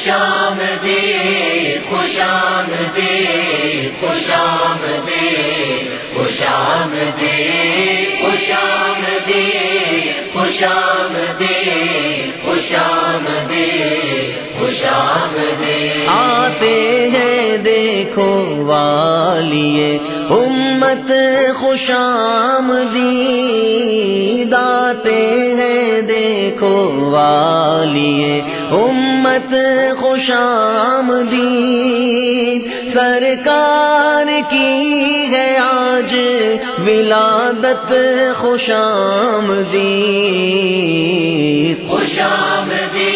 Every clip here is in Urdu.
خوشام دے خوشام دے خوشام دے خوشام دے خوشام دے خوشام دے خوشام دے خوشام دے۔ آتے ہیں دیکھو والیے، امت خوشام دی داتے ہیں دیکھو والیے امت خوشام دی سرکار کی ہے آج ولادت خوشام دی خوشام دے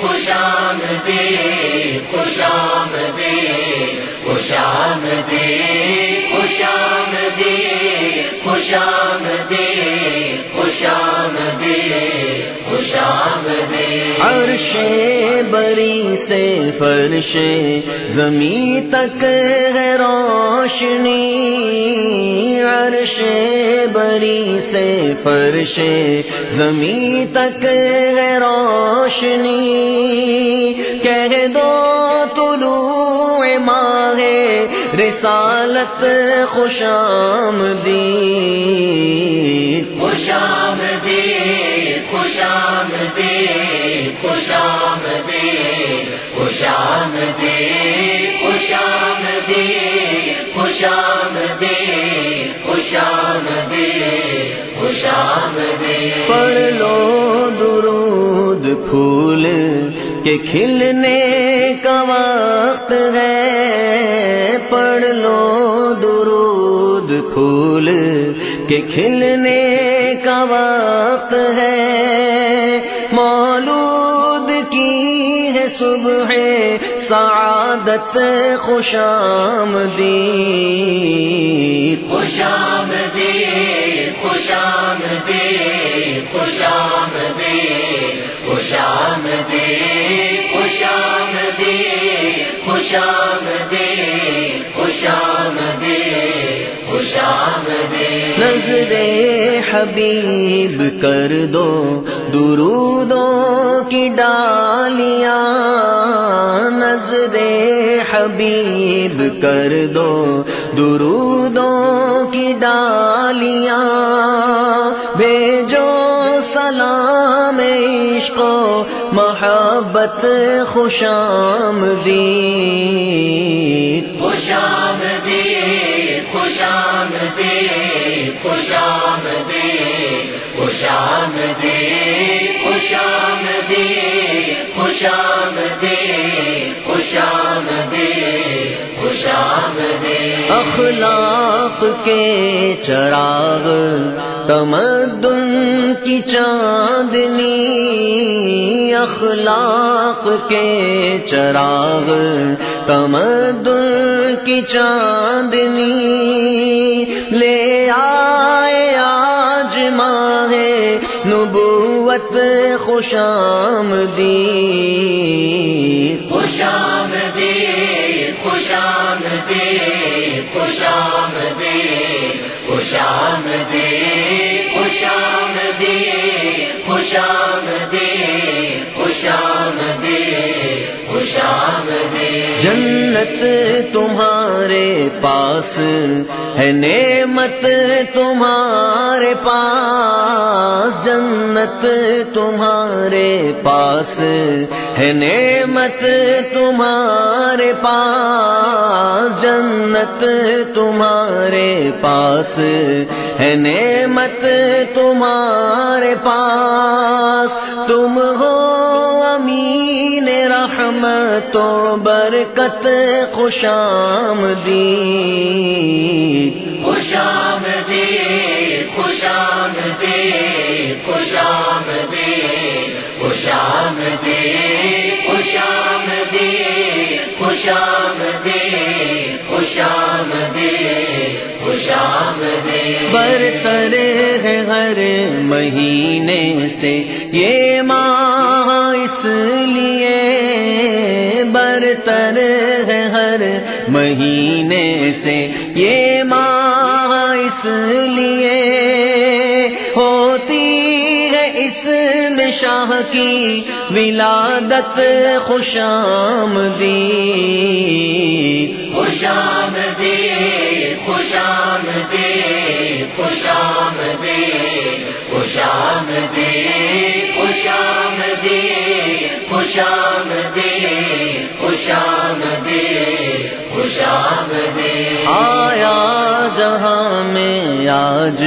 خوشام دے خوشام دے خوشام دے خوشام دے خوشام دے خوشام دے خوشام دے عرش بری سے فرش زمین تک ہے روشنی۔ عرش بری سے فرش زمین تک ہے روشنی۔ کہہ دو طلوع ماہ رسالت خوشام دی خوشام دے خوشام دے خوشام دے خوشام دے خوشام دے خوشام دے پڑھ لو درود پھول کے کھلنے کا وقت ہے۔ پڑھ لو درود پھول کے کھلنے کا وقت ہے۔ ہوئی ہے صبح سعادت خوش آمدی خوش آمدی خوش آمدی خوش آمدی خوش آمدی خوش آمدی خوش آمدی نظر حبیب کر دو درودوں کی ڈالیاں نظر حبیب کر دو درودوں کی ڈالیاں بھیجو سلام عشق و محبت خوشام دی دے خوشام دے خوشام دے خوشام دے خوشام دے۔ اخلاق کے چراغ، تمدن کی چاندنی۔ اخلاق کے چراغ، تمدن کی چاندنی۔ لے آئے آج ماہ نبوت پہ خوشام دی خوشام دی خوشام دی خوشام دی خوشام جنت تمہارے پاس ہے، نعمت تمہارے پاس، جنت تمہارے پاس ہے، نعمت تمہارے پاس، جنت تمہارے پاس ہے، نعمت تمہارے پاس، تم ہو امین رحمت و برکت خوشام دی خوشام دے خوشام دے خوشام دے خوشام دے خوشام دے خوشام دے خوشام دے خوشام دے برتر ہے ہر مہینے سے یہ ماہ اس لیے برتر ہے ہر مہینے سے۔ یہ ماہ اس لیے ہوتی ہے اس میں شاہ کی ولادت خوشام دی خوشام دے خوشام دے خوشام دے خوشام دے خوشام دے خوشام دے خوشام دے خوشام دے۔ آیا جہاں میں آج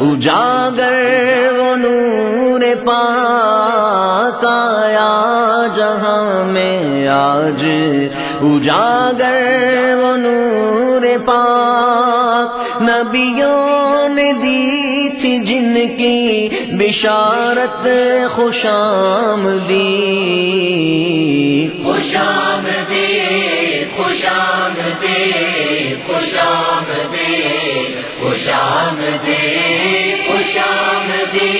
اجاگر وہ نور پاک، آیا جہاں میں آج اجاگر وہ نور پاک۔ نبیوں نے دی تھی جن کی بشارت خوشام دی خوشام دے خوشام دے خوشام دے خوشام دے خوشام دے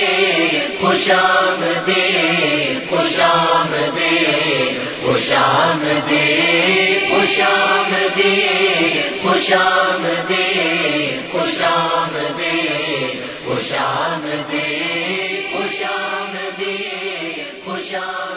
خوشام دے خوشام دے خوشام دے خوشام دے خوشام دے خوشام دے خوشام دے خوشام دے خوشام